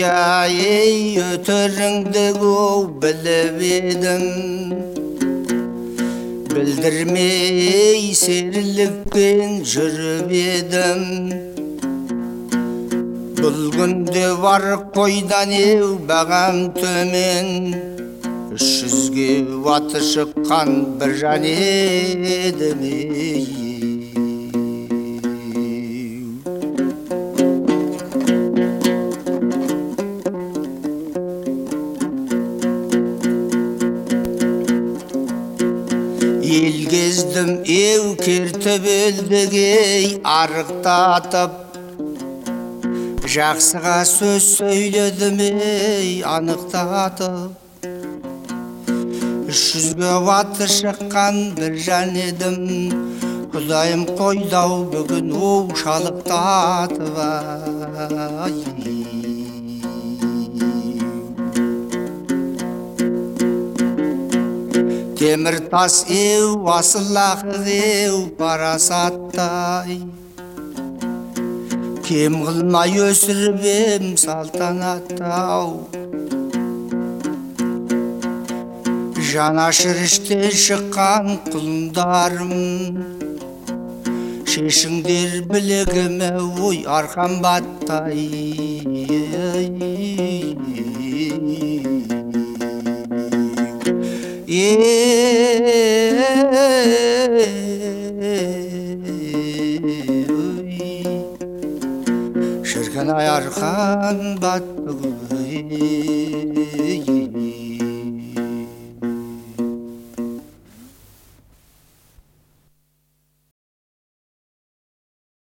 ей өтеріңді көу біліп едім білдірмей серілікпен жүріп едім бұл күнде бар қойдан еу бағам төмен үш жүзге аты шыққан бір жан едім ей ел кездім еу кертіп елдігей арықтатып жақсыға сөз сөйледім ей анықтатып үш жүзге аты шыққан бір жан едім. Құдайым қойдау бүгін оу шалықтатып ай. Темір тас еу асыл ақыл еу парасаттай кем қылмай өсіріп ем салтанаттау жанашыр шыққан құлындарым шешіңдер білігіме ой арқам баттай шіркін ай арқан батты